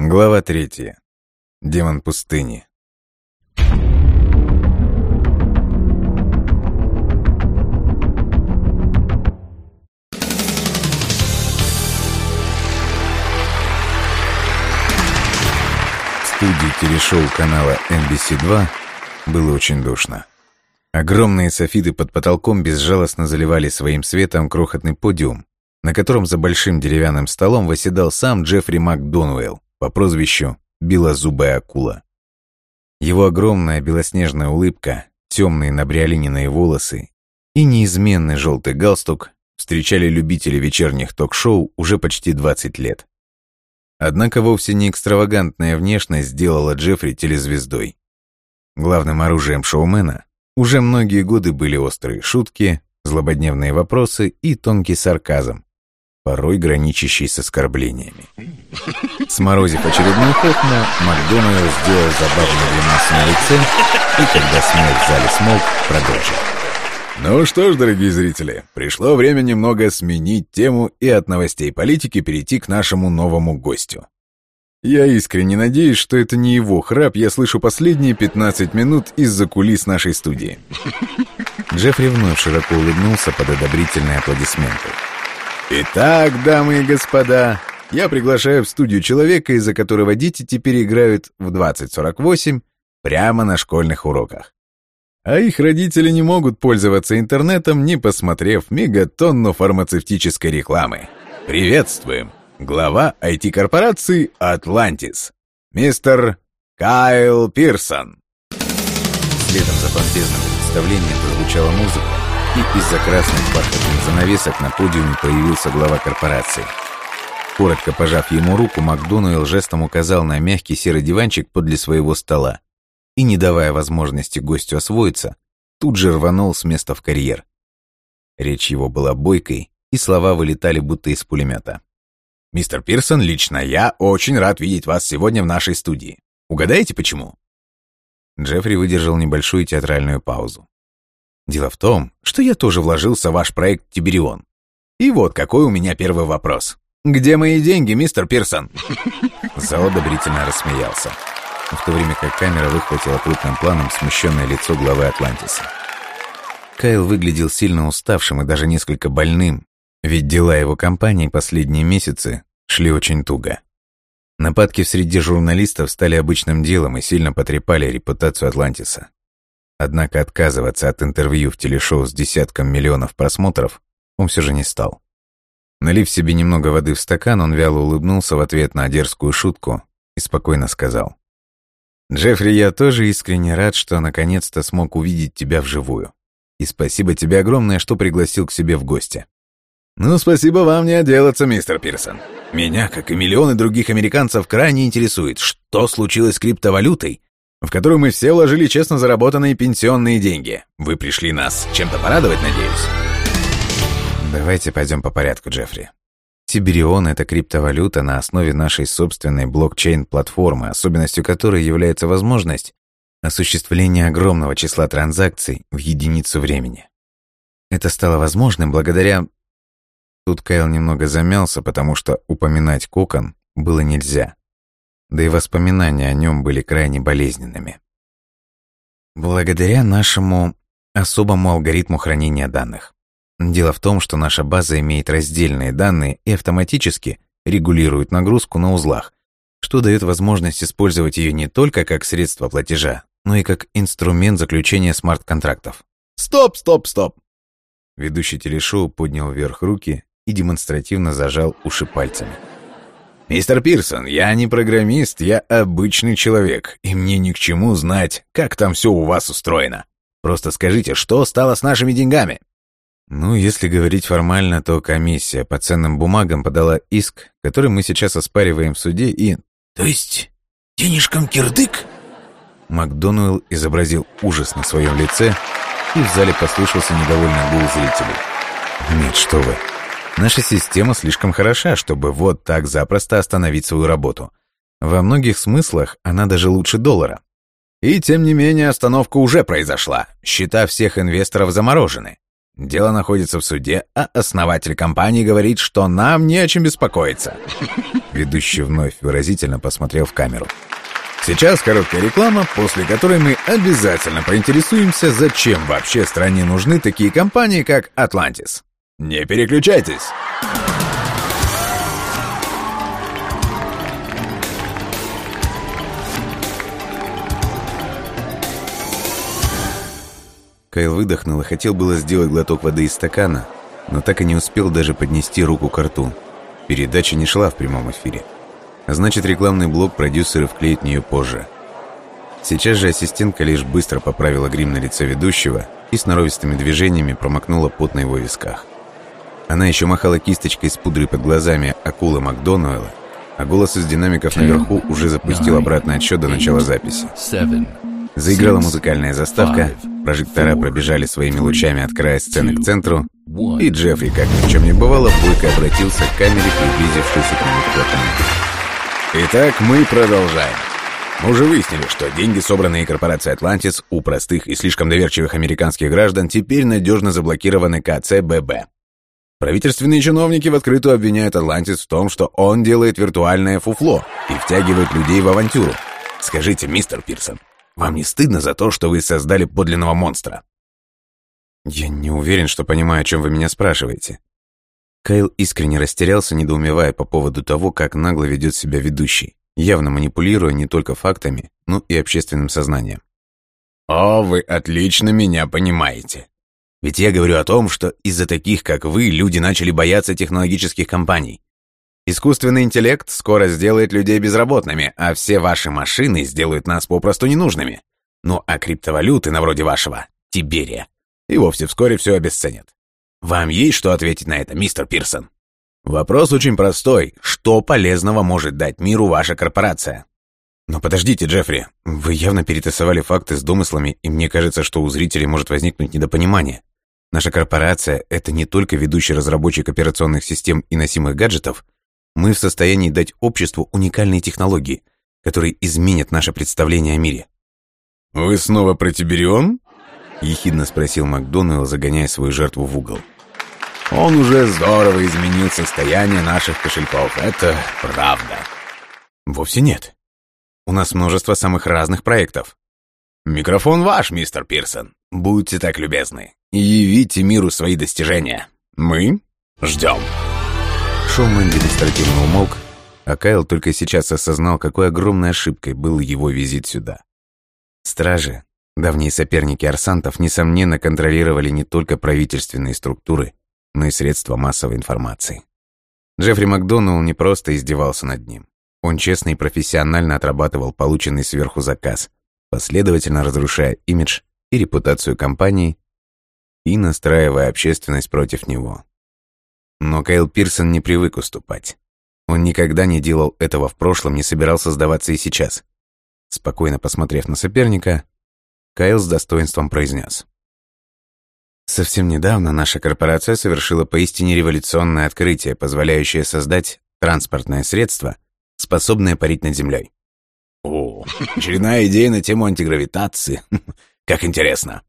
Глава третья. Демон пустыни. Студии телешоу канала NBC2 было очень душно. Огромные софиты под потолком безжалостно заливали своим светом крохотный подиум, на котором за большим деревянным столом восседал сам Джеффри МакДонуэлл по прозвищу «Белозубая акула». Его огромная белоснежная улыбка, темные набриолиненные волосы и неизменный желтый галстук встречали любители вечерних ток-шоу уже почти 20 лет. Однако вовсе не экстравагантная внешность сделала Джеффри телезвездой. Главным оружием шоумена уже многие годы были острые шутки, злободневные вопросы и тонкий сарказм, порой граничащий с оскорблениями. Сморозив очередную хохму, Макдональд сделал забавную гримасу на лице и, когда смех в зале смолк, продолжил. Ну что ж, дорогие зрители, пришло время немного сменить тему и от новостей политики перейти к нашему новому гостю. Я искренне надеюсь, что это не его храп, я слышу последние 15 минут из-за кулис нашей студии. Джеффри вновь широко улыбнулся под одобрительные аплодисменты. Итак, дамы и господа, я приглашаю в студию человека, из-за которого дети теперь играют в 2048 прямо на школьных уроках. А их родители не могут пользоваться интернетом, не посмотрев мегатонну фармацевтической рекламы. Приветствуем! Глава IT-корпорации «Атлантис», мистер Кайл Пирсон. Следом за помпезным представлением прозвучала музыка, и из-за красных бархатных занавесок на подиуме появился глава корпорации. Коротко пожав ему руку, Макдонуэлл жестом указал на мягкий серый диванчик подле своего стола и, не давая возможности гостю освоиться, тут же рванул с места в карьер. Речь его была бойкой, и слова вылетали будто из пулемета. «Мистер Пирсон, лично я очень рад видеть вас сегодня в нашей студии. Угадаете, почему?» Джеффри выдержал небольшую театральную паузу. «Дело в том, что я тоже вложился в ваш проект «Тиберион». И вот какой у меня первый вопрос. Где мои деньги, мистер Пирсон?» Зал одобрительно рассмеялся, в то время как камера выхватила крупным планом смущенное лицо главы Атлантиса. Кайл выглядел сильно уставшим и даже несколько больным, ведь дела его компании последние месяцы шли очень туго. Нападки в среде журналистов стали обычным делом и сильно потрепали репутацию Атлантиса. Однако отказываться от интервью в телешоу с десятком миллионов просмотров он все же не стал. Налив себе немного воды в стакан, он вяло улыбнулся в ответ на дерзкую шутку и спокойно сказал. «Джеффри, я тоже искренне рад, что наконец-то смог увидеть тебя вживую. И спасибо тебе огромное, что пригласил к себе в гости. «Ну, спасибо вам не отделаться, мистер Пирсон. Меня, как и миллионы других американцев, крайне интересует, что случилось с криптовалютой, в которую мы все вложили честно заработанные пенсионные деньги. Вы пришли нас чем-то порадовать, надеюсь?» «Давайте пойдем по порядку, Джеффри. Тиберион — это криптовалюта на основе нашей собственной блокчейн-платформы, особенностью которой является возможность осуществления огромного числа транзакций в единицу времени. Это стало возможным благодаря Тут Кайл немного замялся, потому что упоминать кокон было нельзя. Да и воспоминания о нем были крайне болезненными. Благодаря нашему особому алгоритму хранения данных. Дело в том, что наша база имеет раздельные данные и автоматически регулирует нагрузку на узлах, что дает возможность использовать ее не только как средство платежа, но и как инструмент заключения смарт-контрактов. «Стоп, стоп, стоп!» Ведущий телешоу поднял вверх руки и демонстративно зажал уши пальцами. «Мистер Пирсон, я не программист, я обычный человек, и мне ни к чему знать, как там все у вас устроено. Просто скажите, что стало с нашими деньгами?» Ну, если говорить формально, то комиссия по ценным бумагам подала иск, который мы сейчас оспариваем в суде и... То есть денежкам кирдык? Макдонуэлл изобразил ужас на своем лице, и в зале послышался недовольный гул зрителей. Нет, что вы. Наша система слишком хороша, чтобы вот так запросто остановить свою работу. Во многих смыслах она даже лучше доллара. И тем не менее остановка уже произошла. Счета всех инвесторов заморожены. Дело находится в суде, а основатель компании говорит, что нам не о чем беспокоиться. Ведущий вновь выразительно посмотрел в камеру. Сейчас короткая реклама, после которой мы обязательно поинтересуемся, зачем вообще стране нужны такие компании, как Atlantis. Не переключайтесь! Кайл выдохнул и хотел было сделать глоток воды из стакана, но так и не успел даже поднести руку к рту. Передача не шла в прямом эфире. А значит, рекламный блок продюсеры вклеят в нее позже. Сейчас же ассистентка лишь быстро поправила грим на лице ведущего и с норовистыми движениями промокнула пот на его висках. Она еще махала кисточкой с пудрой под глазами акулы Макдонуэлла, а голос из динамиков наверху уже запустил обратный отсчет до начала записи. Заиграла музыкальная заставка, прожектора пробежали своими лучами от края сцены к центру, и Джеффри, как ни в чем не бывало, бойко обратился к камере, приблизившейся к нему вплотную. Итак, мы продолжаем. Мы уже выяснили, что деньги, собранные корпорацией «Атлантис» у простых и слишком доверчивых американских граждан, теперь надежно заблокированы КЦББ. Правительственные чиновники в открытую обвиняют «Атлантис» в том, что он делает виртуальное фуфло и втягивает людей в авантюру. Скажите, мистер Пирсон, вам не стыдно за то, что вы создали подлинного монстра?» «Я не уверен, что понимаю, о чем вы меня спрашиваете». Кайл искренне растерялся, недоумевая по поводу того, как нагло ведет себя ведущий, явно манипулируя не только фактами, но и общественным сознанием. «О, вы отлично меня понимаете. Ведь я говорю о том, что из-за таких, как вы, люди начали бояться технологических компаний. Искусственный интеллект скоро сделает людей безработными, а все ваши машины сделают нас попросту ненужными. Ну а криптовалюты, на вроде вашего, Тиберия, и вовсе вскоре все обесценят. Вам есть что ответить на это, мистер Пирсон? Вопрос очень простой. Что полезного может дать миру ваша корпорация? Но подождите, Джеффри, вы явно перетасовали факты с домыслами, и мне кажется, что у зрителей может возникнуть недопонимание. Наша корпорация — это не только ведущий разработчик операционных систем и носимых гаджетов — мы в состоянии дать обществу уникальные технологии, которые изменят наше представление о мире. «Вы снова про Тиберион?» — ехидно спросил Макдоналл, загоняя свою жертву в угол. «Он уже здорово изменил состояние наших кошельков, это правда». «Вовсе нет. У нас множество самых разных проектов». «Микрофон ваш, мистер Пирсон. Будьте так любезны. Явите миру свои достижения. Мы ждем». Шоумен демонстративно умолк, а Кайл только сейчас осознал, какой огромной ошибкой был его визит сюда. Стражи, давние соперники арсантов, несомненно контролировали не только правительственные структуры, но и средства массовой информации. Джеффри Макдоналл не просто издевался над ним. Он честно и профессионально отрабатывал полученный сверху заказ, последовательно разрушая имидж и репутацию компании и настраивая общественность против него. Но Кайл Пирсон не привык уступать. Он никогда не делал этого в прошлом, не собирался сдаваться и сейчас. Спокойно посмотрев на соперника, Кайл с достоинством произнес. Совсем недавно наша корпорация совершила поистине революционное открытие, позволяющее создать транспортное средство, способное парить над землей. О, очередная идея на тему антигравитации. Как интересно.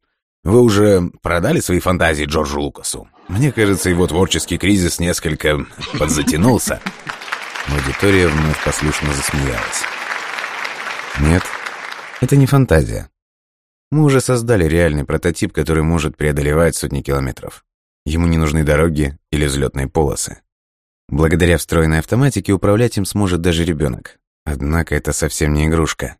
Вы уже продали свои фантазии Джорджу Лукасу? Мне кажется, его творческий кризис несколько подзатянулся. Аудитория вновь послушно засмеялась. Нет, это не фантазия. Мы уже создали реальный прототип, который может преодолевать сотни километров. Ему не нужны дороги или взлетные полосы. Благодаря встроенной автоматике управлять им сможет даже ребенок. Однако это совсем не игрушка.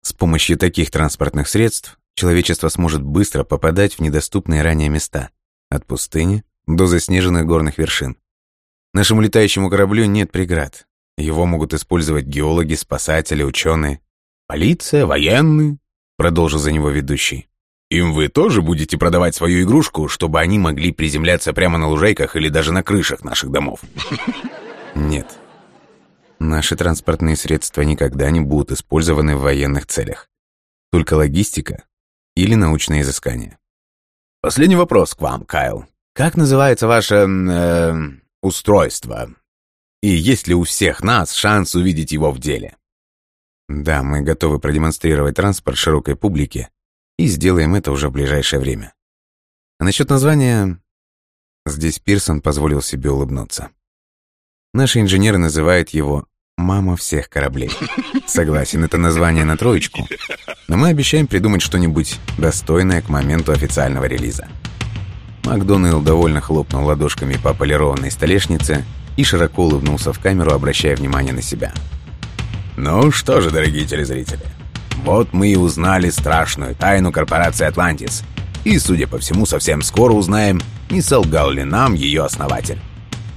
С помощью таких транспортных средств человечество сможет быстро попадать в недоступные ранее места, от пустыни до заснеженных горных вершин. Нашему летающему кораблю нет преград. Его могут использовать геологи, спасатели, ученые. «Полиция, военные», — продолжил за него ведущий. «Им вы тоже будете продавать свою игрушку, чтобы они могли приземляться прямо на лужайках или даже на крышах наших домов?» «Нет. Наши транспортные средства никогда не будут использованы в военных целях. Только логистика или научные изыскания. Последний вопрос к вам, Кайл. Как называется ваше... Э, устройство? И есть ли у всех нас шанс увидеть его в деле? Да, мы готовы продемонстрировать транспорт широкой публике и сделаем это уже в ближайшее время. А насчет названия... Здесь Пирсон позволил себе улыбнуться. Наши инженеры называют его «Мама всех кораблей». Согласен, это название на троечку, но мы обещаем придумать что-нибудь достойное к моменту официального релиза. Макдоналл довольно хлопнул ладошками по полированной столешнице и широко улыбнулся в камеру, обращая внимание на себя. «Ну что же, дорогие телезрители, вот мы и узнали страшную тайну корпорации «Атлантис», и, судя по всему, совсем скоро узнаем, не солгал ли нам ее основатель.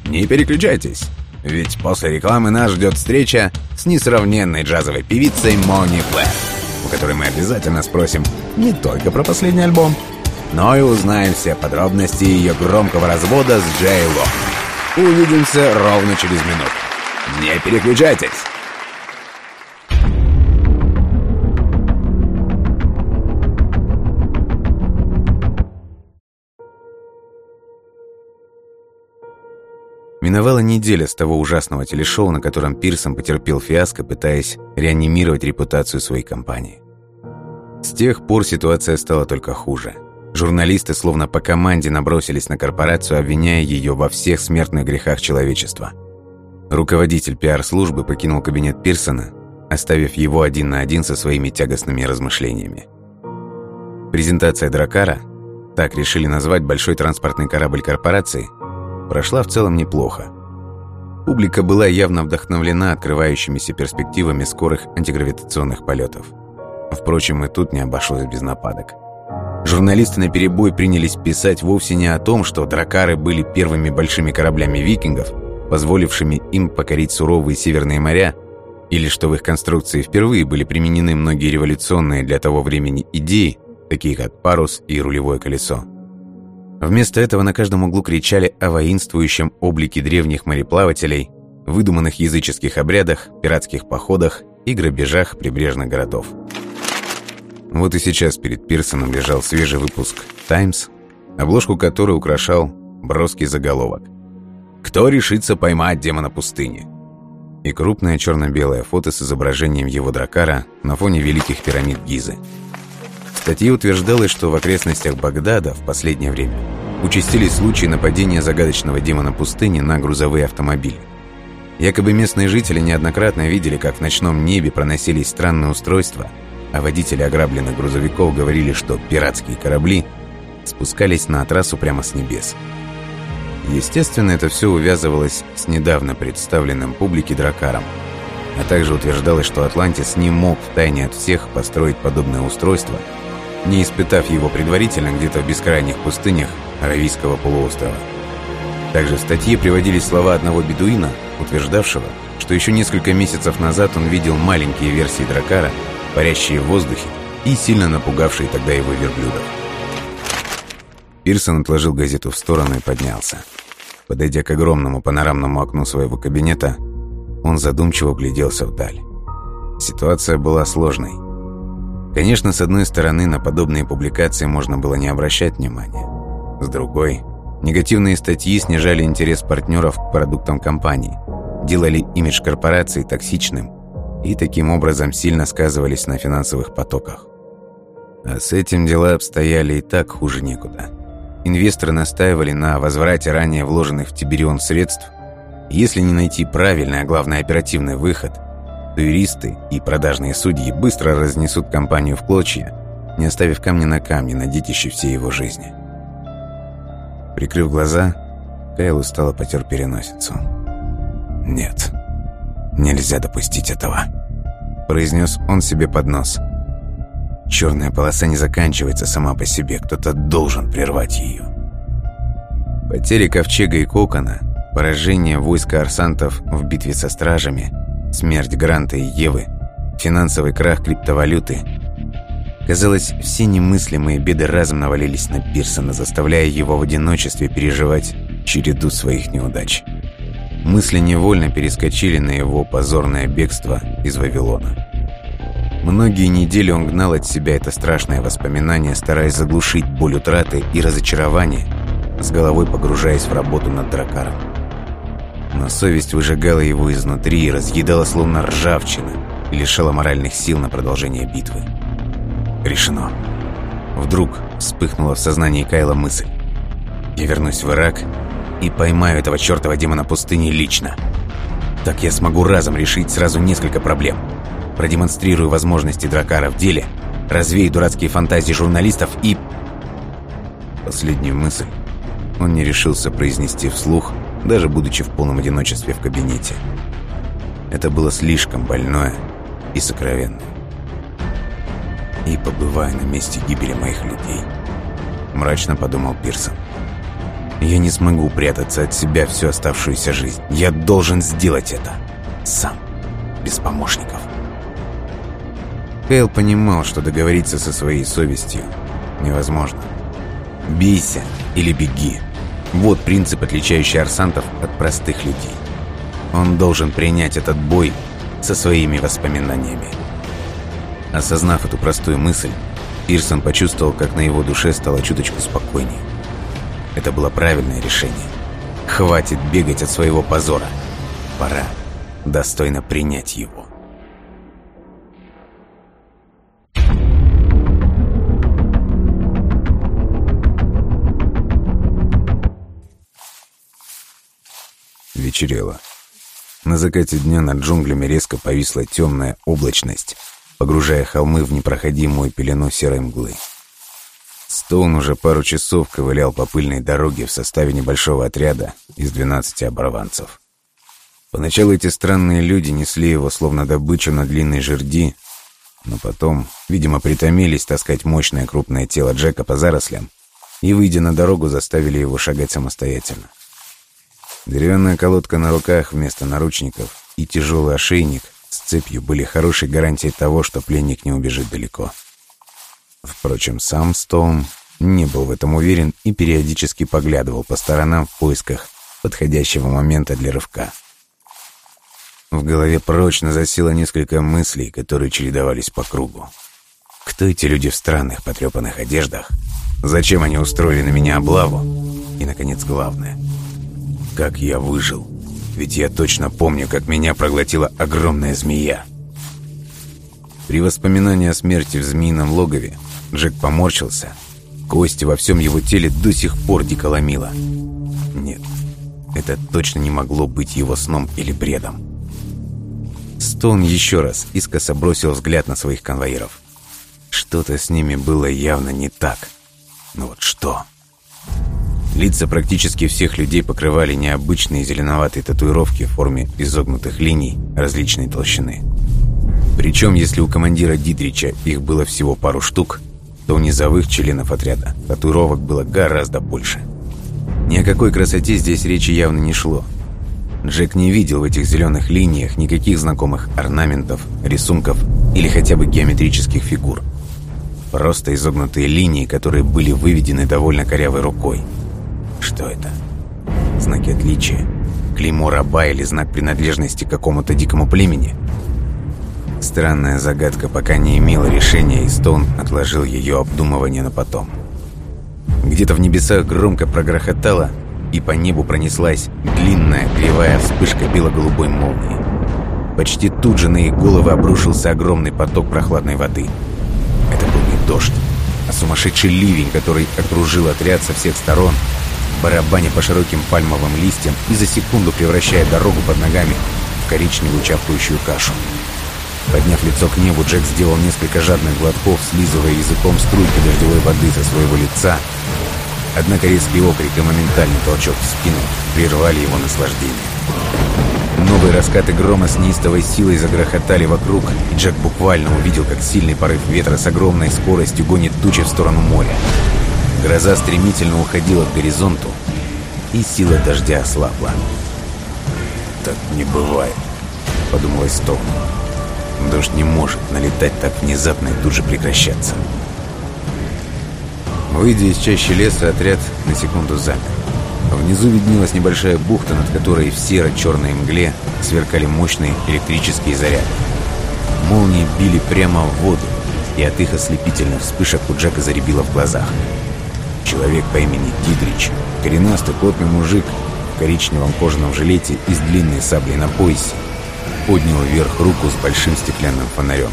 Не переключайтесь, ведь после рекламы нас ждет встреча с несравненной джазовой певицей Мони Блэр, у которой мы обязательно спросим не только про последний альбом, но и узнаем все подробности ее громкого развода с Джей Ло. Увидимся ровно через минуту. Не переключайтесь! Миновала неделя с того ужасного телешоу, на котором Пирсон потерпел фиаско, пытаясь реанимировать репутацию своей компании. С тех пор ситуация стала только хуже. Журналисты словно по команде набросились на корпорацию, обвиняя ее во всех смертных грехах человечества. Руководитель пиар-службы покинул кабинет Пирсона, оставив его один на один со своими тягостными размышлениями. Презентация Дракара, так решили назвать большой транспортный корабль корпорации – прошла в целом неплохо. Публика была явно вдохновлена открывающимися перспективами скорых антигравитационных полетов. Впрочем, и тут не обошлось без нападок. Журналисты на перебой принялись писать вовсе не о том, что дракары были первыми большими кораблями викингов, позволившими им покорить суровые северные моря, или что в их конструкции впервые были применены многие революционные для того времени идеи, такие как парус и рулевое колесо. Вместо этого на каждом углу кричали о воинствующем облике древних мореплавателей, выдуманных языческих обрядах, пиратских походах и грабежах прибрежных городов. Вот и сейчас перед Пирсоном лежал свежий выпуск «Таймс», обложку которой украшал броский заголовок «Кто решится поймать демона пустыни?» и крупное черно-белое фото с изображением его дракара на фоне великих пирамид Гизы – статье утверждалось, что в окрестностях Багдада в последнее время участились случаи нападения загадочного демона пустыни на грузовые автомобили. Якобы местные жители неоднократно видели, как в ночном небе проносились странные устройства, а водители ограбленных грузовиков говорили, что пиратские корабли спускались на трассу прямо с небес. Естественно, это все увязывалось с недавно представленным публике дракаром, а также утверждалось, что Атлантис не мог втайне от всех построить подобное устройство – не испытав его предварительно где-то в бескрайних пустынях Аравийского полуострова. Также в статье приводились слова одного бедуина, утверждавшего, что еще несколько месяцев назад он видел маленькие версии дракара, парящие в воздухе и сильно напугавшие тогда его верблюдов. Пирсон отложил газету в сторону и поднялся. Подойдя к огромному панорамному окну своего кабинета, он задумчиво гляделся вдаль. Ситуация была сложной. Конечно, с одной стороны, на подобные публикации можно было не обращать внимания. С другой, негативные статьи снижали интерес партнеров к продуктам компании, делали имидж корпорации токсичным и таким образом сильно сказывались на финансовых потоках. А с этим дела обстояли и так хуже некуда. Инвесторы настаивали на возврате ранее вложенных в Тиберион средств. Если не найти правильный, а главное оперативный выход, то юристы и продажные судьи быстро разнесут компанию в клочья, не оставив камня на камне на детище всей его жизни. Прикрыв глаза, Кайл устало потер переносицу. «Нет, нельзя допустить этого», — произнес он себе под нос. «Черная полоса не заканчивается сама по себе, кто-то должен прервать ее». Потери Ковчега и Кокона, поражение войска арсантов в битве со стражами — смерть Гранта и Евы, финансовый крах криптовалюты. Казалось, все немыслимые беды разом навалились на Пирсона, заставляя его в одиночестве переживать череду своих неудач. Мысли невольно перескочили на его позорное бегство из Вавилона. Многие недели он гнал от себя это страшное воспоминание, стараясь заглушить боль утраты и разочарования, с головой погружаясь в работу над дракаром но совесть выжигала его изнутри и разъедала словно ржавчина лишала моральных сил на продолжение битвы. Решено. Вдруг вспыхнула в сознании Кайла мысль. Я вернусь в Ирак и поймаю этого чертова демона пустыни лично. Так я смогу разом решить сразу несколько проблем. Продемонстрирую возможности Дракара в деле, развею дурацкие фантазии журналистов и... Последнюю мысль он не решился произнести вслух, даже будучи в полном одиночестве в кабинете. Это было слишком больное и сокровенное. И побывая на месте гибели моих людей, мрачно подумал Пирсон. Я не смогу прятаться от себя всю оставшуюся жизнь. Я должен сделать это. Сам. Без помощников. Хейл понимал, что договориться со своей совестью невозможно. Бейся или беги. Вот принцип, отличающий арсантов от простых людей. Он должен принять этот бой со своими воспоминаниями. Осознав эту простую мысль, Пирсон почувствовал, как на его душе стало чуточку спокойнее. Это было правильное решение. Хватит бегать от своего позора. Пора достойно принять его. Вечерело. На закате дня над джунглями резко повисла темная облачность, погружая холмы в непроходимую пелену серой мглы. Стоун уже пару часов ковылял по пыльной дороге в составе небольшого отряда из 12 оборванцев. Поначалу эти странные люди несли его словно добычу на длинной жерди, но потом, видимо, притомились таскать мощное крупное тело Джека по зарослям и, выйдя на дорогу, заставили его шагать самостоятельно. Деревянная колодка на руках вместо наручников и тяжелый ошейник с цепью были хорошей гарантией того, что пленник не убежит далеко. Впрочем, сам Стоун не был в этом уверен и периодически поглядывал по сторонам в поисках подходящего момента для рывка. В голове прочно засело несколько мыслей, которые чередовались по кругу. Кто эти люди в странных потрепанных одеждах? Зачем они устроили на меня облаву? И, наконец, главное. Как я выжил? Ведь я точно помню, как меня проглотила огромная змея. При воспоминании о смерти в змеином логове Джек поморщился. Кости во всем его теле до сих пор дико ломило. Нет, это точно не могло быть его сном или бредом. Стоун еще раз искоса бросил взгляд на своих конвоиров. Что-то с ними было явно не так. Но вот что? Лица практически всех людей покрывали необычные зеленоватые татуировки в форме изогнутых линий различной толщины. Причем, если у командира Дидрича их было всего пару штук, то у низовых членов отряда татуировок было гораздо больше. Ни о какой красоте здесь речи явно не шло. Джек не видел в этих зеленых линиях никаких знакомых орнаментов, рисунков или хотя бы геометрических фигур. Просто изогнутые линии, которые были выведены довольно корявой рукой. Что это? Знаки отличия? Клеймо раба или знак принадлежности к какому-то дикому племени? Странная загадка пока не имела решения, и Стоун отложил ее обдумывание на потом. Где-то в небесах громко прогрохотало, и по небу пронеслась длинная кривая вспышка бело-голубой молнии. Почти тут же на их головы обрушился огромный поток прохладной воды. Это был не дождь, а сумасшедший ливень, который окружил отряд со всех сторон, барабаня по широким пальмовым листьям и за секунду превращая дорогу под ногами в коричневую чавкающую кашу. Подняв лицо к небу, Джек сделал несколько жадных глотков, слизывая языком струйки дождевой воды со своего лица. Однако резкий окрик и моментальный толчок в спину прервали его наслаждение. Новые раскаты грома с неистовой силой загрохотали вокруг, и Джек буквально увидел, как сильный порыв ветра с огромной скоростью гонит тучи в сторону моря. Гроза стремительно уходила к горизонту, и сила дождя ослабла. «Так не бывает», — подумалось Стоуну. Дождь не может налетать так внезапно и тут же прекращаться. Выйдя из чащи леса, отряд на секунду замер. Внизу виднелась небольшая бухта, над которой в серо-черной мгле сверкали мощные электрические заряды. Молнии били прямо в воду, и от их ослепительных вспышек у Джека заребило в глазах. Человек по имени Дидрич, коренастый плотный мужик в коричневом кожаном жилете и с длинной саблей на поясе, поднял вверх руку с большим стеклянным фонарем.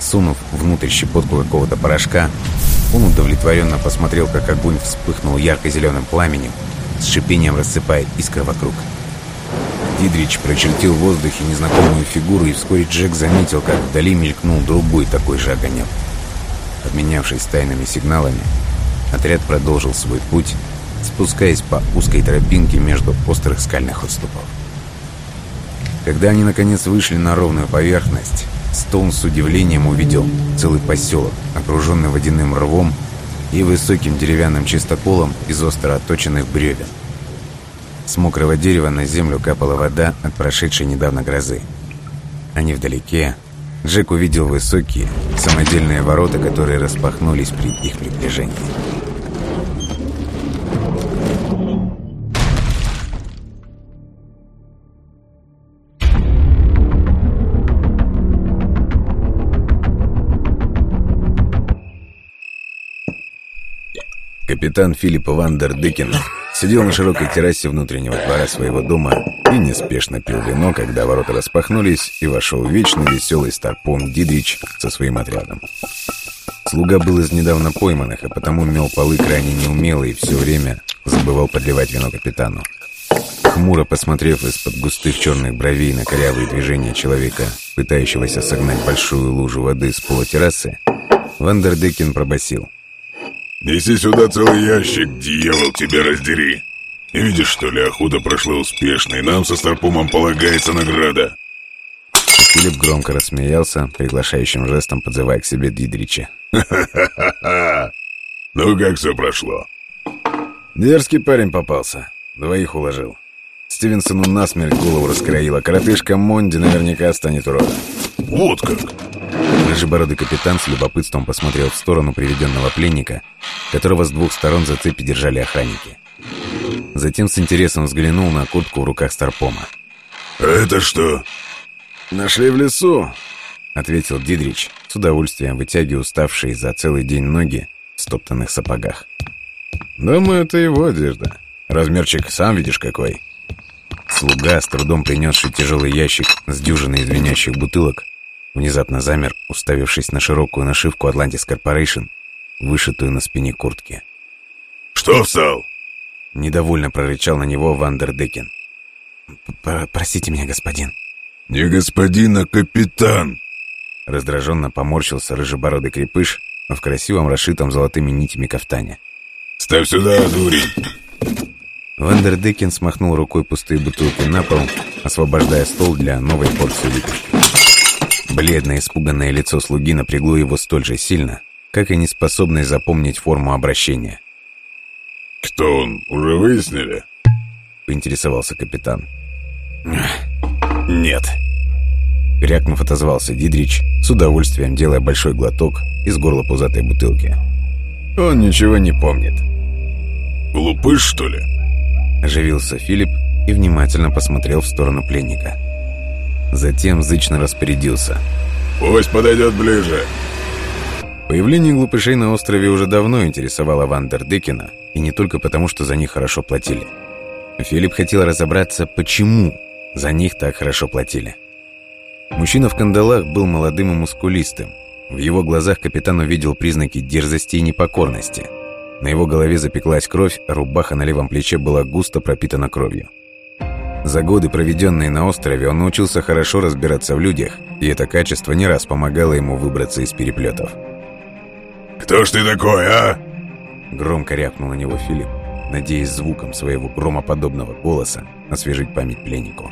Сунув внутрь щепотку какого-то порошка, он удовлетворенно посмотрел, как огонь вспыхнул ярко-зеленым пламенем, с шипением рассыпая искры вокруг. Дидрич прочертил в воздухе незнакомую фигуру, и вскоре Джек заметил, как вдали мелькнул другой такой же огонек. Обменявшись тайными сигналами, отряд продолжил свой путь, спускаясь по узкой тропинке между острых скальных отступов. Когда они наконец вышли на ровную поверхность, Стоун с удивлением увидел целый поселок, окруженный водяным рвом и высоким деревянным чистоколом из остро отточенных бревен. С мокрого дерева на землю капала вода от прошедшей недавно грозы. А невдалеке Джек увидел высокие, самодельные ворота, которые распахнулись при их приближении. Капитан Филипп Вандердекен сидел на широкой террасе внутреннего двора своего дома и неспешно пил вино, когда ворота распахнулись, и вошел вечно веселый старпом Дитрич со своим отрядом. Слуга был из недавно пойманных, а потому мел полы крайне неумело и все время забывал подливать вино капитану. Хмуро посмотрев из-под густых черных бровей на корявые движения человека, пытающегося согнать большую лужу воды с пола террасы, Вандердекен пробасил. Неси сюда целый ящик, дьявол тебя раздери. Не видишь, что ли, охота прошла успешно, и нам со Старпомом полагается награда. Филипп громко рассмеялся, приглашающим жестом подзывая к себе Дидрича. «Ха-ха-ха! Ну, как все прошло?» Дерзкий парень попался. Двоих уложил. Стивенсону насмерть голову раскроила. Коротышка Монди наверняка станет уродом. «Вот как!» Рыжебородый капитан с любопытством посмотрел в сторону приведенного пленника, которого с двух сторон за цепи держали охранники. Затем с интересом взглянул на куртку в руках Старпома. «А это что?» «Нашли в лесу», — ответил Дидрич, с удовольствием вытягивая уставшие за целый день ноги в стоптанных сапогах. «Думаю, это его одежда. Размерчик сам видишь какой». Слуга, с трудом принесший тяжелый ящик с дюжиной звенящих бутылок, Внезапно замер, уставившись на широкую нашивку Atlantis Corporation, вышитую на спине куртки. «Что встал?» Недовольно прорычал на него Вандердекен. «Простите меня, господин». «Не господин, а капитан!» Раздраженно поморщился рыжебородый крепыш в красивом расшитом золотыми нитями кафтане. «Ставь сюда, дурень!» Вандердекен смахнул рукой пустые бутылки на пол, освобождая стол для новой порции выпивки. Бледное, испуганное лицо слуги напрягло его столь же сильно, как и неспособность запомнить форму обращения. «Кто он, уже выяснили?» — поинтересовался капитан. «Нет». Крякнув, отозвался Дидрич, с удовольствием делая большой глоток из горла пузатой бутылки. «Он ничего не помнит». «Глупыш, что ли?» Оживился Филипп и внимательно посмотрел в сторону пленника. Затем зычно распорядился. «Пусть подойдет ближе!» Появление глупышей на острове уже давно интересовало Вандердекена, и не только потому, что за них хорошо платили. Филипп хотел разобраться, почему за них так хорошо платили. Мужчина в кандалах был молодым и мускулистым. В его глазах капитан увидел признаки дерзости и непокорности. На его голове запеклась кровь, а рубаха на левом плече была густо пропитана кровью. За годы, проведенные на острове, он научился хорошо разбираться в людях, и это качество не раз помогало ему выбраться из переплетов. «Кто ж ты такой, а?» Громко рявкнул на него Филипп, надеясь звуком своего громоподобного голоса освежить память пленнику.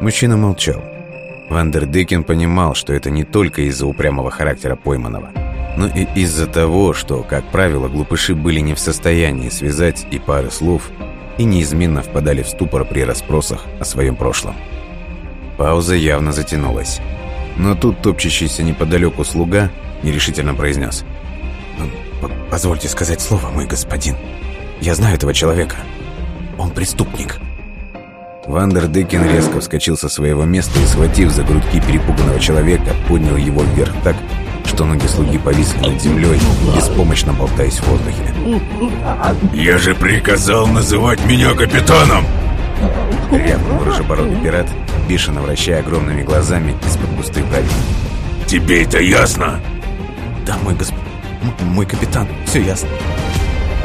Мужчина молчал. Вандердекен понимал, что это не только из-за упрямого характера пойманного, но и из-за того, что, как правило, глупыши были не в состоянии связать и пары слов и неизменно впадали в ступор при расспросах о своем прошлом. Пауза явно затянулась. Но тут топчащийся неподалеку слуга нерешительно произнес. «Ну, «Позвольте сказать слово, мой господин. Я знаю этого человека. Он преступник». Вандер Декин резко вскочил со своего места и, схватив за грудки перепуганного человека, поднял его вверх так, что ноги слуги повисли над землей, беспомощно болтаясь в воздухе. «Я же приказал называть меня капитаном!» Рявкнул рыжебородый пират, бешено вращая огромными глазами из-под густых бровей. «Тебе это ясно?» «Да, мой госп... мой капитан, все ясно».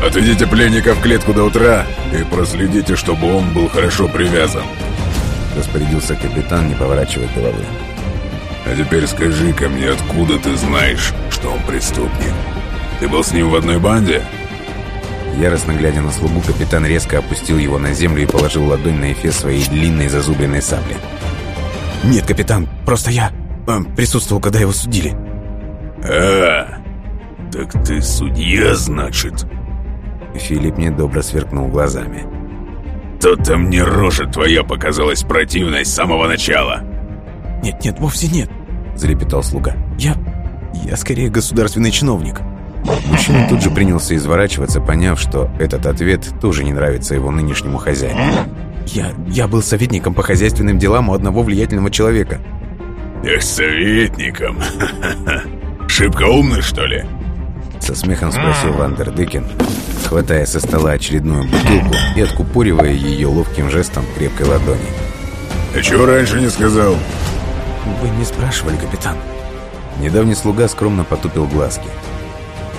«Отведите пленника в клетку до утра и проследите, чтобы он был хорошо привязан. распорядился капитан, не поворачивая головы. «А теперь скажи-ка мне, откуда ты знаешь, что он преступник? Ты был с ним в одной банде?» Яростно глядя на слугу, капитан резко опустил его на землю и положил ладонь на эфес своей длинной зазубренной сабли. «Нет, капитан, просто я э, присутствовал, когда его судили». «А, так ты судья, значит?» Филипп недобро сверкнул глазами. «То-то мне рожа твоя показалась противной с самого начала!» «Нет, нет, вовсе нет!» – залепетал слуга. «Я... я скорее государственный чиновник!» Мужчина тут же принялся изворачиваться, поняв, что этот ответ тоже не нравится его нынешнему хозяину. «Я... я был советником по хозяйственным делам у одного влиятельного человека». «Эх, советником? Шибко умный, что ли?» Со смехом спросил Вандердекен, хватая со стола очередную бутылку и откупоривая ее ловким жестом крепкой ладони. «А чего раньше не сказал?» «Вы не спрашивали, капитан». Недавний слуга скромно потупил глазки.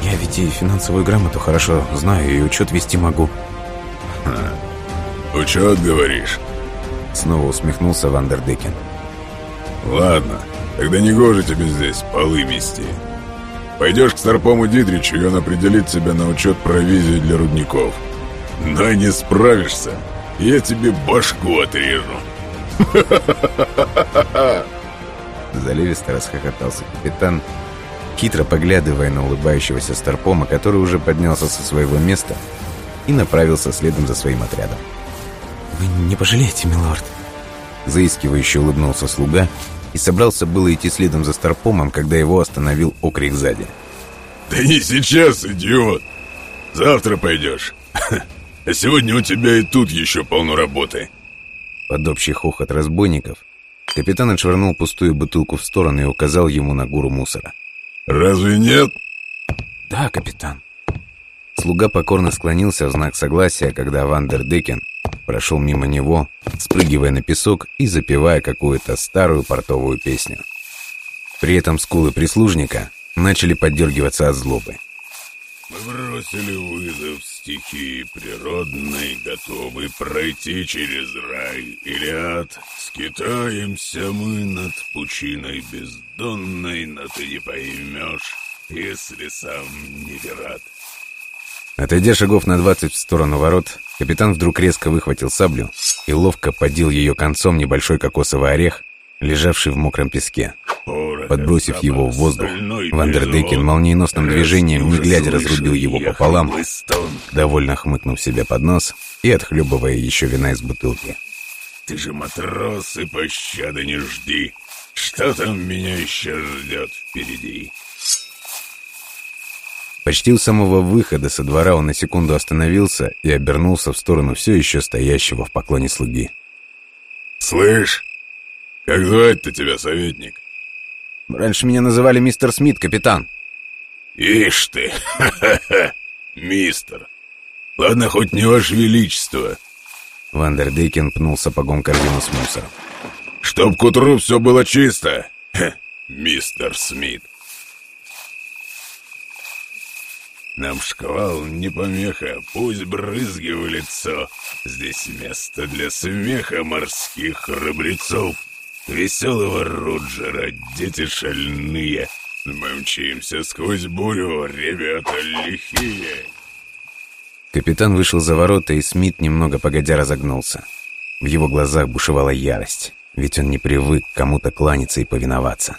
Я ведь и финансовую грамоту хорошо знаю, и учет вести могу. Ха. Учет, говоришь? Снова усмехнулся Вандердекен. Ладно, тогда негоже тебе здесь полы мести. Пойдешь к старпому Дитричу, и он определит тебя на учет провизии для рудников. Но не справишься, я тебе башку отрежу. Заливисто расхохотался капитан, хитро поглядывая на улыбающегося Старпома, который уже поднялся со своего места и направился следом за своим отрядом. «Вы не пожалеете, милорд?» Заискивающе улыбнулся слуга и собрался было идти следом за Старпомом, когда его остановил окрик сзади. «Да не сейчас, идиот! Завтра пойдешь. А сегодня у тебя и тут еще полно работы». Под общий хохот разбойников капитан отшвырнул пустую бутылку в сторону и указал ему на гору мусора. «Разве нет?» «Да, капитан». Слуга покорно склонился в знак согласия, когда Вандердекен прошел мимо него, спрыгивая на песок и запевая какую-то старую портовую песню. При этом скулы прислужника начали поддергиваться от злобы. Мы бросили вызов стихии природной, готовы пройти через рай или ад. Скитаемся мы над пучиной бездонной, но ты не поймешь, если сам не пират. Отойдя шагов на двадцать в сторону ворот, капитан вдруг резко выхватил саблю и ловко подил ее концом небольшой кокосовый орех, лежавший в мокром песке. Подбросив его в воздух, Вандердекен молниеносным движением, не глядя, разрубил его пополам, довольно хмыкнув себе под нос и отхлебывая еще вина из бутылки. «Ты же матрос и пощады не жди! Что там меня еще ждет впереди?» Почти у самого выхода со двора он на секунду остановился и обернулся в сторону все еще стоящего в поклоне слуги. «Слышь, как звать-то тебя, советник?» Раньше меня называли мистер Смит, капитан. Ишь ты, ха-ха-ха, мистер. Ладно, хоть не ваше величество. Вандердекен пнул сапогом корзину с мусором. Чтоб к утру все было чисто, Ха, мистер Смит. Нам шквал не помеха, пусть брызги в лицо. Здесь место для смеха морских храбрецов. Веселого Роджера, дети шальные. Мы мчимся сквозь бурю, ребята лихие. Капитан вышел за ворота, и Смит немного погодя разогнулся. В его глазах бушевала ярость, ведь он не привык кому-то кланяться и повиноваться.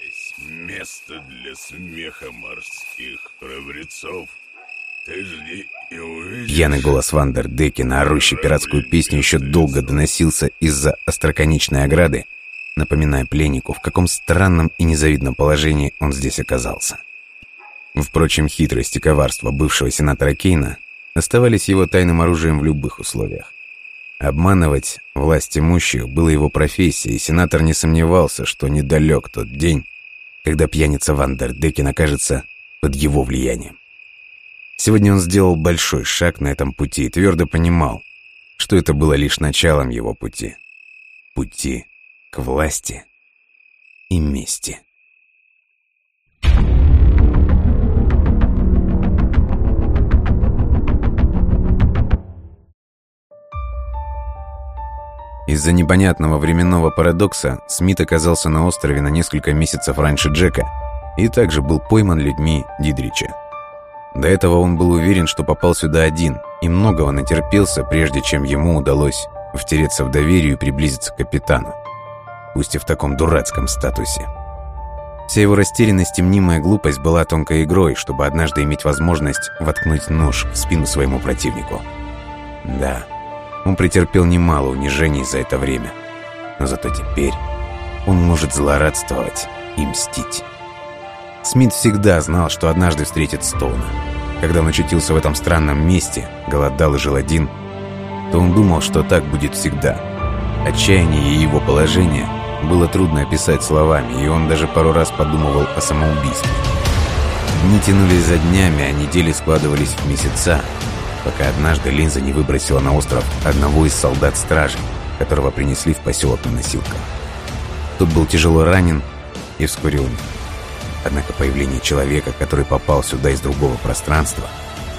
Здесь место для смеха морских храбрецов. Ты жди и увидишь... Пьяный голос Вандер Декина, орущий пиратскую песню, еще долго доносился из-за остроконечной ограды, напоминая пленнику, в каком странном и незавидном положении он здесь оказался. Впрочем, хитрость и коварство бывшего сенатора Кейна оставались его тайным оружием в любых условиях. Обманывать власть имущих было его профессией, и сенатор не сомневался, что недалек тот день, когда пьяница Вандердекин окажется под его влиянием. Сегодня он сделал большой шаг на этом пути и твердо понимал, что это было лишь началом его пути. Пути к власти и мести. Из-за непонятного временного парадокса Смит оказался на острове на несколько месяцев раньше Джека и также был пойман людьми Дидрича. До этого он был уверен, что попал сюда один, и многого натерпелся, прежде чем ему удалось втереться в доверие и приблизиться к капитану, пусть и в таком дурацком статусе. Вся его растерянность и мнимая глупость была тонкой игрой, чтобы однажды иметь возможность воткнуть нож в спину своему противнику. Да, он претерпел немало унижений за это время, но зато теперь он может злорадствовать и мстить. Смит всегда знал, что однажды встретит Стоуна. Когда он очутился в этом странном месте, голодал и жил один, то он думал, что так будет всегда. Отчаяние и его положение было трудно описать словами, и он даже пару раз подумывал о самоубийстве. Дни тянулись за днями, а недели складывались в месяца, пока однажды Линза не выбросила на остров одного из солдат-стражей, которого принесли в поселок на носилках. Тот был тяжело ранен и вскоре умер. Однако появление человека, который попал сюда из другого пространства,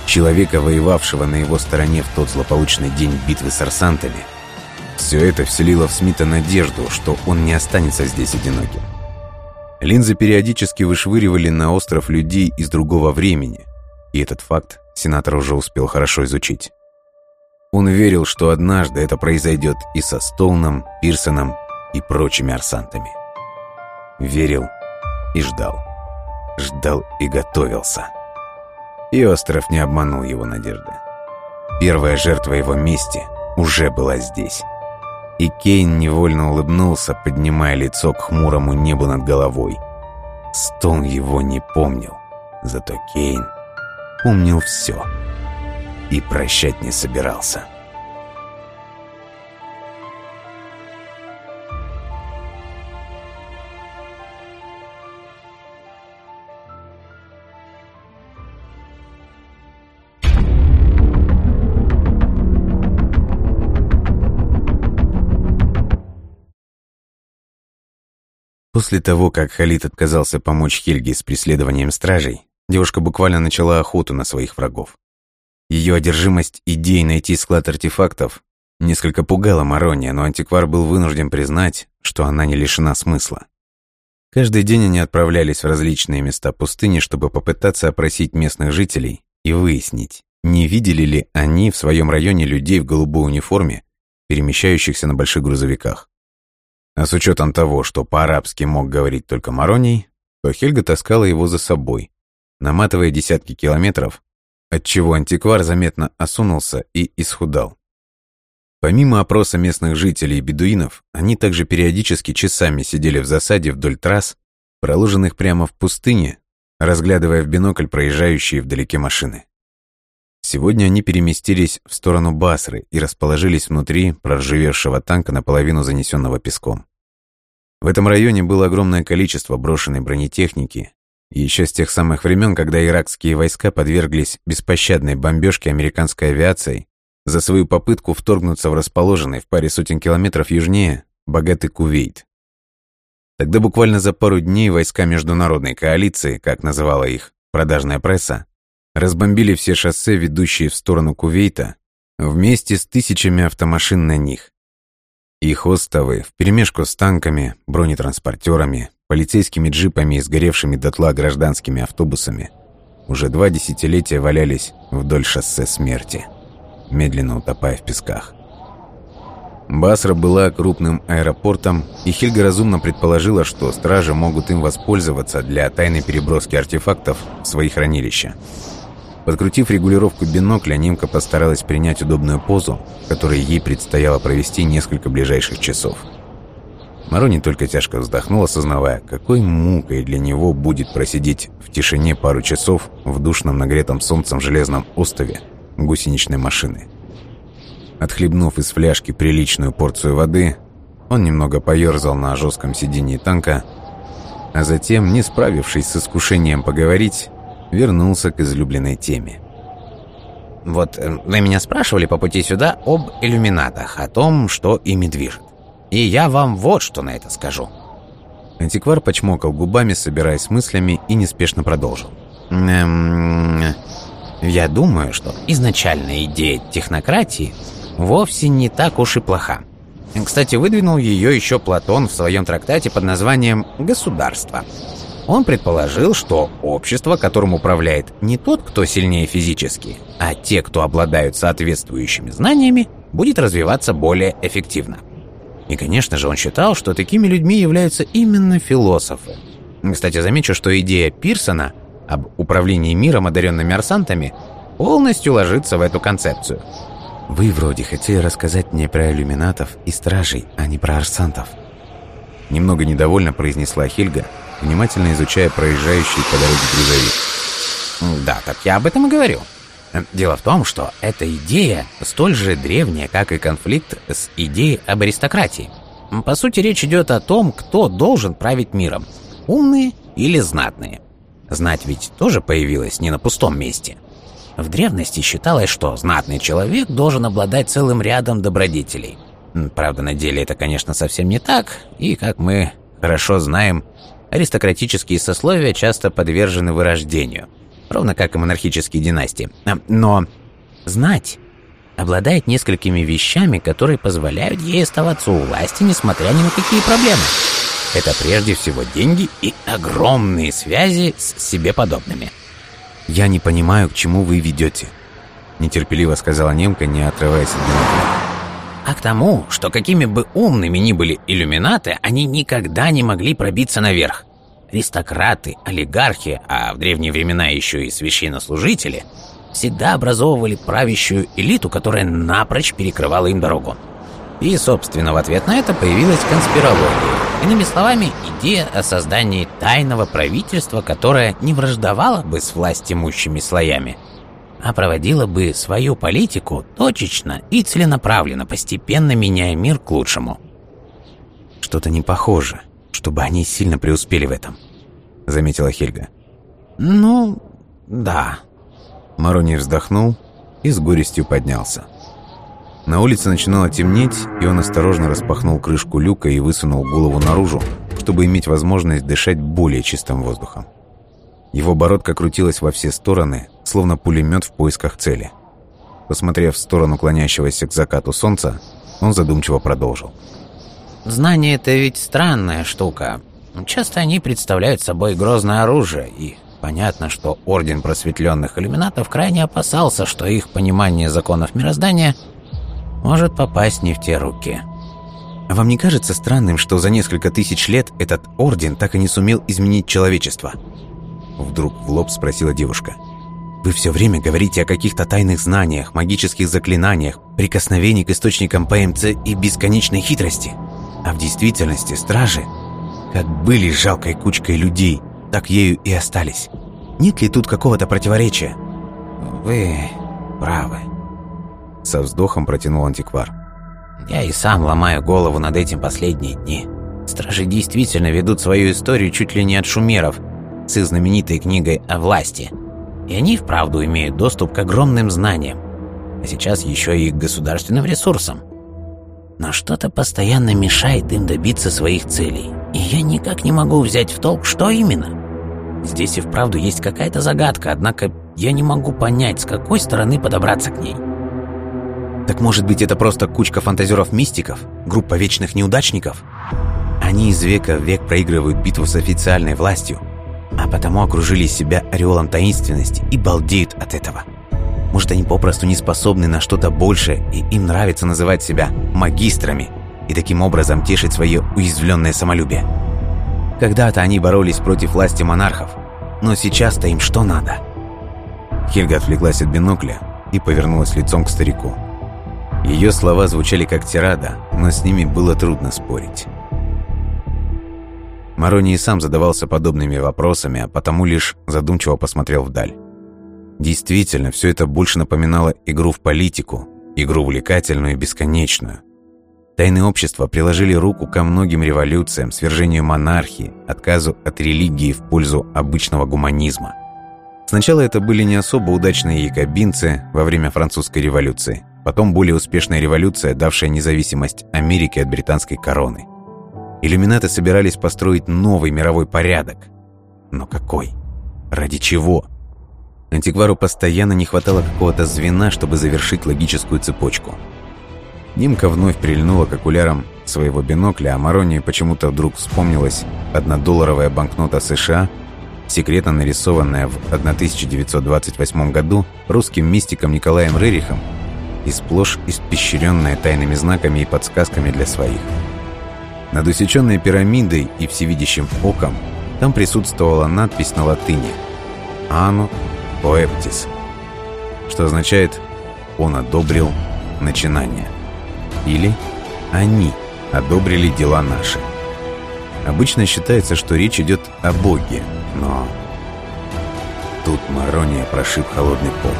человека, воевавшего на его стороне в тот злополучный день битвы с арсантами, все это вселило в Смита надежду, что он не останется здесь одиноким. Линзы периодически вышвыривали на остров людей из другого времени, и этот факт сенатор уже успел хорошо изучить. Он верил, что однажды это произойдет и со Стоуном, Пирсоном и прочими арсантами. Верил и ждал. Ждал и готовился. И остров не обманул его надежды. Первая жертва его мести уже была здесь. И Кейн невольно улыбнулся, поднимая лицо к хмурому небу над головой. Стоун его не помнил, зато Кейн помнил все и прощать не собирался. После того, как Халид отказался помочь Хельге с преследованием стражей, девушка буквально начала охоту на своих врагов. Ее одержимость идеей найти склад артефактов несколько пугала Марония, но антиквар был вынужден признать, что она не лишена смысла. Каждый день они отправлялись в различные места пустыни, чтобы попытаться опросить местных жителей и выяснить, не видели ли они в своем районе людей в голубой униформе, перемещающихся на больших грузовиках. А с учетом того, что по-арабски мог говорить только Мароний, то Хельга таскала его за собой, наматывая десятки километров, отчего антиквар заметно осунулся и исхудал. Помимо опроса местных жителей и бедуинов, они также периодически часами сидели в засаде вдоль трасс, проложенных прямо в пустыне, разглядывая в бинокль проезжающие вдалеке машины. Сегодня они переместились в сторону Басры и расположились внутри проржавевшего танка, наполовину занесенного песком. В этом районе было огромное количество брошенной бронетехники, еще с тех самых времен, когда иракские войска подверглись беспощадной бомбежке американской авиацией за свою попытку вторгнуться в расположенный в паре сотен километров южнее богатый Кувейт. Тогда буквально за пару дней войска международной коалиции, как называла их продажная пресса, разбомбили все шоссе, ведущие в сторону Кувейта, вместе с тысячами автомашин на них. Их остовы, вперемешку с танками, бронетранспортерами, полицейскими джипами и сгоревшими дотла гражданскими автобусами, уже два десятилетия валялись вдоль шоссе смерти, медленно утопая в песках. Басра была крупным аэропортом, и Хильга разумно предположила, что стражи могут им воспользоваться для тайной переброски артефактов в свои хранилища. Подкрутив регулировку бинокля, немка постаралась принять удобную позу, которой ей предстояло провести несколько ближайших часов. Марони только тяжко вздохнул, осознавая, какой мукой для него будет просидеть в тишине пару часов в душном нагретом солнцем железном острове гусеничной машины. Отхлебнув из фляжки приличную порцию воды, он немного поерзал на жестком сиденье танка, а затем, не справившись с искушением поговорить, вернулся к излюбленной теме. «Вот э, вы меня спрашивали по пути сюда об иллюминатах, о том, что ими движет. И я вам вот что на это скажу». Антиквар почмокал губами, собираясь мыслями, и неспешно продолжил. Эм, я думаю, что изначальная идея технократии вовсе не так уж и плоха. Кстати, выдвинул ее еще Платон в своем трактате под названием «Государство». Он предположил, что общество, которым управляет не тот, кто сильнее физически, а те, кто обладают соответствующими знаниями, будет развиваться более эффективно. И, конечно же, он считал, что такими людьми являются именно философы. Кстати, замечу, что идея Пирсона об управлении миром одаренными арсантами полностью ложится в эту концепцию. Вы вроде хотели рассказать мне про иллюминатов и стражей, а не про арсантов. Немного недовольно произнесла Хильга, внимательно изучая проезжающий по дороге грузовик. Да, так я об этом и говорю. Дело в том, что эта идея столь же древняя, как и конфликт с идеей об аристократии. По сути, речь идет о том, кто должен править миром. Умные или знатные. Знать ведь тоже появилась не на пустом месте. В древности считалось, что знатный человек должен обладать целым рядом добродетелей. Правда, на деле это, конечно, совсем не так, и, как мы хорошо знаем, аристократические сословия часто подвержены вырождению, ровно как и монархические династии. А, но знать обладает несколькими вещами, которые позволяют ей оставаться у власти, несмотря ни на какие проблемы. Это прежде всего деньги и огромные связи с себе подобными. «Я не понимаю, к чему вы ведете», — нетерпеливо сказала немка, не отрываясь от бинокля. А к тому, что какими бы умными ни были иллюминаты, они никогда не могли пробиться наверх. Аристократы, олигархи, а в древние времена еще и священнослужители, всегда образовывали правящую элиту, которая напрочь перекрывала им дорогу. И, собственно, в ответ на это появилась конспирология. Иными словами, идея о создании тайного правительства, которое не враждовало бы с власть имущими слоями, а проводила бы свою политику точечно и целенаправленно, постепенно меняя мир к лучшему. «Что-то не похоже, чтобы они сильно преуспели в этом», — заметила Хельга. «Ну, да». Мароний вздохнул и с горестью поднялся. На улице начинало темнеть, и он осторожно распахнул крышку люка и высунул голову наружу, чтобы иметь возможность дышать более чистым воздухом. Его бородка крутилась во все стороны, словно пулемет в поисках цели. Посмотрев в сторону клонящегося к закату солнца, он задумчиво продолжил. «Знание — это ведь странная штука. Часто они представляют собой грозное оружие, и понятно, что Орден Просветленных Иллюминатов крайне опасался, что их понимание законов мироздания — может попасть не в те руки. Вам не кажется странным, что за несколько тысяч лет этот орден так и не сумел изменить человечество? Вдруг в лоб спросила девушка. Вы все время говорите о каких-то тайных знаниях, магических заклинаниях, прикосновении к источникам ПМЦ и бесконечной хитрости. А в действительности стражи, как были жалкой кучкой людей, так ею и остались. Нет ли тут какого-то противоречия? Вы правы. Со вздохом протянул антиквар. Я и сам ломаю голову над этим последние дни. Стражи действительно ведут свою историю чуть ли не от шумеров с их знаменитой книгой о власти. И они вправду имеют доступ к огромным знаниям. А сейчас еще и к государственным ресурсам. Но что-то постоянно мешает им добиться своих целей. И я никак не могу взять в толк, что именно. Здесь и вправду есть какая-то загадка, однако я не могу понять, с какой стороны подобраться к ней. Так может быть это просто кучка фантазеров-мистиков? Группа вечных неудачников? Они из века в век проигрывают битву с официальной властью, а потому окружили себя ореолом таинственности и балдеют от этого. Может, они попросту не способны на что-то большее, и им нравится называть себя магистрами и таким образом тешить свое уязвленное самолюбие. Когда-то они боролись против власти монархов, но сейчас-то им что надо? Хельга отвлеклась от бинокля и повернулась лицом к старику. Ее слова звучали как тирада, но с ними было трудно спорить. Марони и сам задавался подобными вопросами, а потому лишь задумчиво посмотрел вдаль. Действительно, все это больше напоминало игру в политику, игру увлекательную и бесконечную. Тайные общества приложили руку ко многим революциям, свержению монархии, отказу от религии в пользу обычного гуманизма. Сначала это были не особо удачные якобинцы во время французской революции, Потом более успешная революция, давшая независимость Америке от британской короны. Иллюминаты собирались построить новый мировой порядок. Но какой? Ради чего? Антиквару постоянно не хватало какого-то звена, чтобы завершить логическую цепочку. Нимка вновь прильнула к окулярам своего бинокля, а Мароне почему-то вдруг вспомнилась однодолларовая банкнота США, секретно нарисованная в 1928 году русским мистиком Николаем Рерихом и сплошь испещренная тайными знаками и подсказками для своих. Над усеченной пирамидой и всевидящим оком там присутствовала надпись на латыни «Ану Поэптис», что означает «Он одобрил начинание» или «Они одобрили дела наши». Обычно считается, что речь идет о Боге, но... Тут Марония прошиб холодный пот.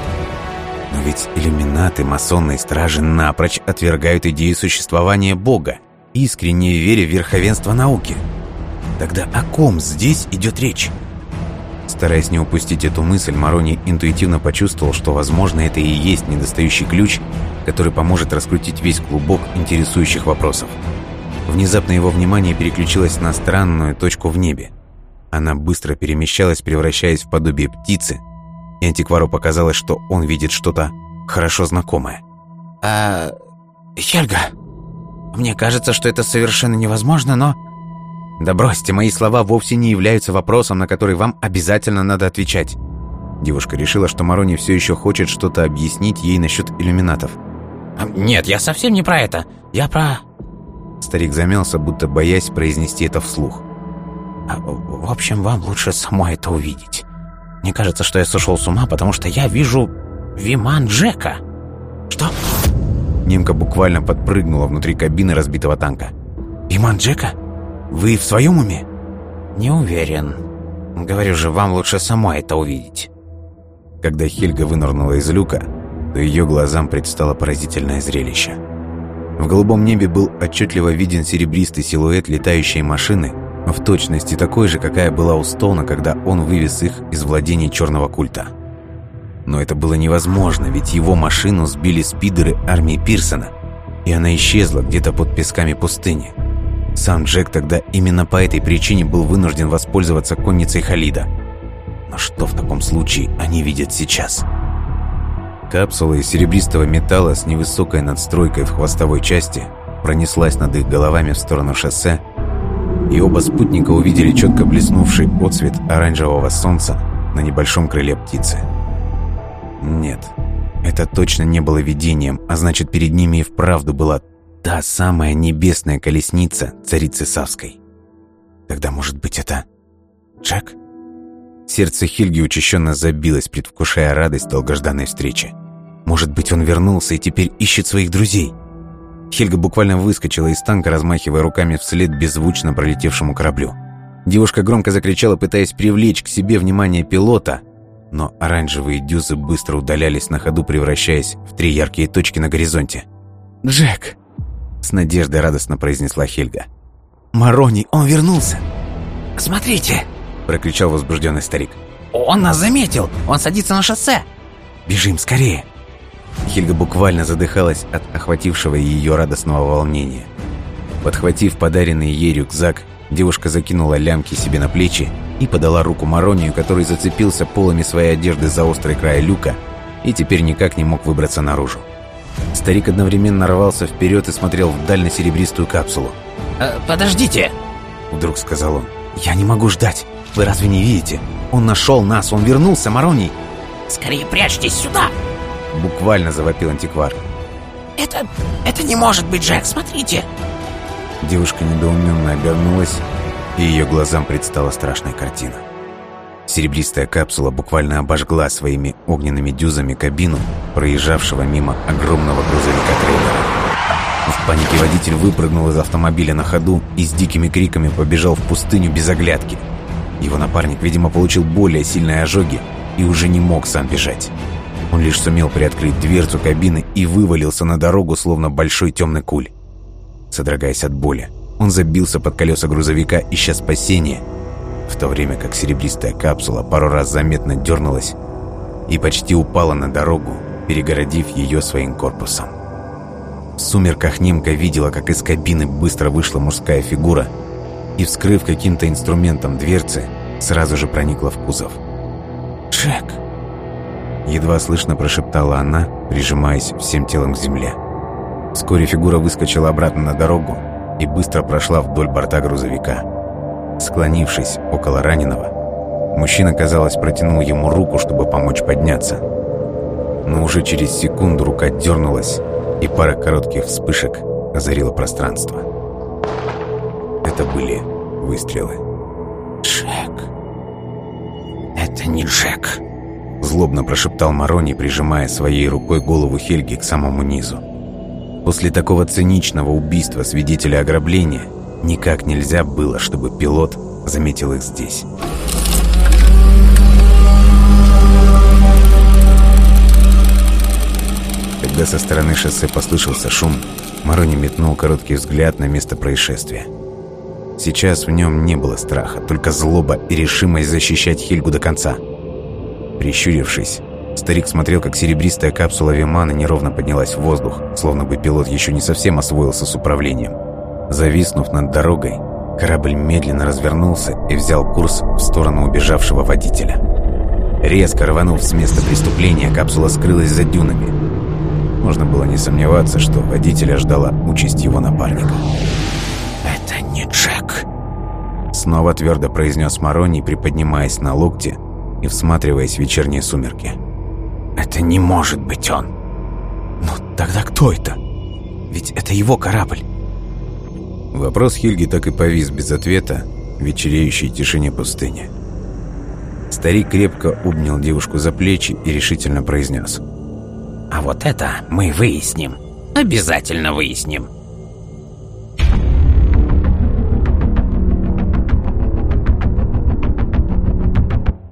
Но ведь иллюминаты масонной стражи напрочь отвергают идею существования Бога, искренне веря в верховенство науки. Тогда о ком здесь идет речь? Стараясь не упустить эту мысль, Марони интуитивно почувствовал, что, возможно, это и есть недостающий ключ, который поможет раскрутить весь клубок интересующих вопросов. Внезапно его внимание переключилось на странную точку в небе. Она быстро перемещалась, превращаясь в подобие птицы, и антиквару показалось, что он видит что-то хорошо знакомое. «А... Хельга, мне кажется, что это совершенно невозможно, но...» «Да бросьте, мои слова вовсе не являются вопросом, на который вам обязательно надо отвечать». Девушка решила, что Марони все еще хочет что-то объяснить ей насчет иллюминатов. А, «Нет, я совсем не про это. Я про...» Старик замялся, будто боясь произнести это вслух. А, «В общем, вам лучше самой это увидеть. Мне кажется, что я сошел с ума, потому что я вижу Виман Джека». «Что?» Немка буквально подпрыгнула внутри кабины разбитого танка. «Виман Джека? Вы в своем уме?» «Не уверен. Говорю же, вам лучше самой это увидеть». Когда Хельга вынырнула из люка, то ее глазам предстало поразительное зрелище. В голубом небе был отчетливо виден серебристый силуэт летающей машины, в точности такой же, какая была у Стоуна, когда он вывез их из владений черного культа. Но это было невозможно, ведь его машину сбили спидеры армии Пирсона, и она исчезла где-то под песками пустыни. Сам Джек тогда именно по этой причине был вынужден воспользоваться конницей Халида. Но что в таком случае они видят сейчас? Капсула из серебристого металла с невысокой надстройкой в хвостовой части пронеслась над их головами в сторону шоссе, и оба спутника увидели четко блеснувший отцвет оранжевого солнца на небольшом крыле птицы. Нет, это точно не было видением, а значит, перед ними и вправду была та самая небесная колесница царицы Савской. Тогда, может быть, это Джек? Сердце Хильги учащенно забилось, предвкушая радость долгожданной встречи. Может быть, он вернулся и теперь ищет своих друзей? Хельга буквально выскочила из танка, размахивая руками вслед беззвучно пролетевшему кораблю. Девушка громко закричала, пытаясь привлечь к себе внимание пилота, но оранжевые дюзы быстро удалялись на ходу, превращаясь в три яркие точки на горизонте. «Джек!» — с надеждой радостно произнесла Хельга. «Марони, он вернулся!» «Смотрите!» — прокричал возбужденный старик. «Он нас заметил! Он садится на шоссе!» «Бежим скорее!» Хельга буквально задыхалась от охватившего ее радостного волнения. Подхватив подаренный ей рюкзак, девушка закинула лямки себе на плечи и подала руку Маронию, который зацепился полами своей одежды за острый край люка и теперь никак не мог выбраться наружу. Старик одновременно рвался вперед и смотрел вдаль на серебристую капсулу. «Э, «Подождите!» Вдруг сказал он. «Я не могу ждать! Вы разве не видите? Он нашел нас! Он вернулся, Мароний!» «Скорее прячьтесь сюда!» Буквально завопил антиквар. «Это... это не может быть, Джек! Смотрите!» Девушка недоуменно обернулась, и ее глазам предстала страшная картина. Серебристая капсула буквально обожгла своими огненными дюзами кабину проезжавшего мимо огромного грузовика-трейлера. В панике водитель выпрыгнул из автомобиля на ходу и с дикими криками побежал в пустыню без оглядки. Его напарник, видимо, получил более сильные ожоги и уже не мог сам бежать. Он лишь сумел приоткрыть дверцу кабины и вывалился на дорогу, словно большой темный куль. Содрогаясь от боли, он забился под колеса грузовика, ища спасения, в то время как серебристая капсула пару раз заметно дернулась и почти упала на дорогу, перегородив ее своим корпусом. В сумерках Нимка видела, как из кабины быстро вышла мужская фигура и, вскрыв каким-то инструментом дверцы, сразу же проникла в кузов. «Джек!» Едва слышно прошептала она, прижимаясь всем телом к земле. Вскоре фигура выскочила обратно на дорогу и быстро прошла вдоль борта грузовика. Склонившись около раненого, мужчина, казалось, протянул ему руку, чтобы помочь подняться. Но уже через секунду рука дернулась, и пара коротких вспышек озарила пространство. Это были выстрелы. «Джек! Это не Джек!» Злобно прошептал Марони, прижимая своей рукой голову Хельги к самому низу. После такого циничного убийства свидетеля ограбления никак нельзя было, чтобы пилот заметил их здесь. Когда со стороны шоссе послышался шум, Марони метнул короткий взгляд на место происшествия. Сейчас в нем не было страха, только злоба и решимость защищать Хельгу до конца. Прищурившись, старик смотрел, как серебристая капсула Вимана неровно поднялась в воздух, словно бы пилот еще не совсем освоился с управлением. Зависнув над дорогой, корабль медленно развернулся и взял курс в сторону убежавшего водителя. Резко рванув с места преступления, капсула скрылась за дюнами. Можно было не сомневаться, что водителя ждала участь его напарника. «Это не Джек!» Снова твердо произнес Марони, приподнимаясь на локте и всматриваясь в вечерние сумерки. «Это не может быть он!» «Но тогда кто это? Ведь это его корабль!» Вопрос Хильги так и повис без ответа в вечереющей тишине пустыни. Старик крепко обнял девушку за плечи и решительно произнес. «А вот это мы выясним. Обязательно выясним.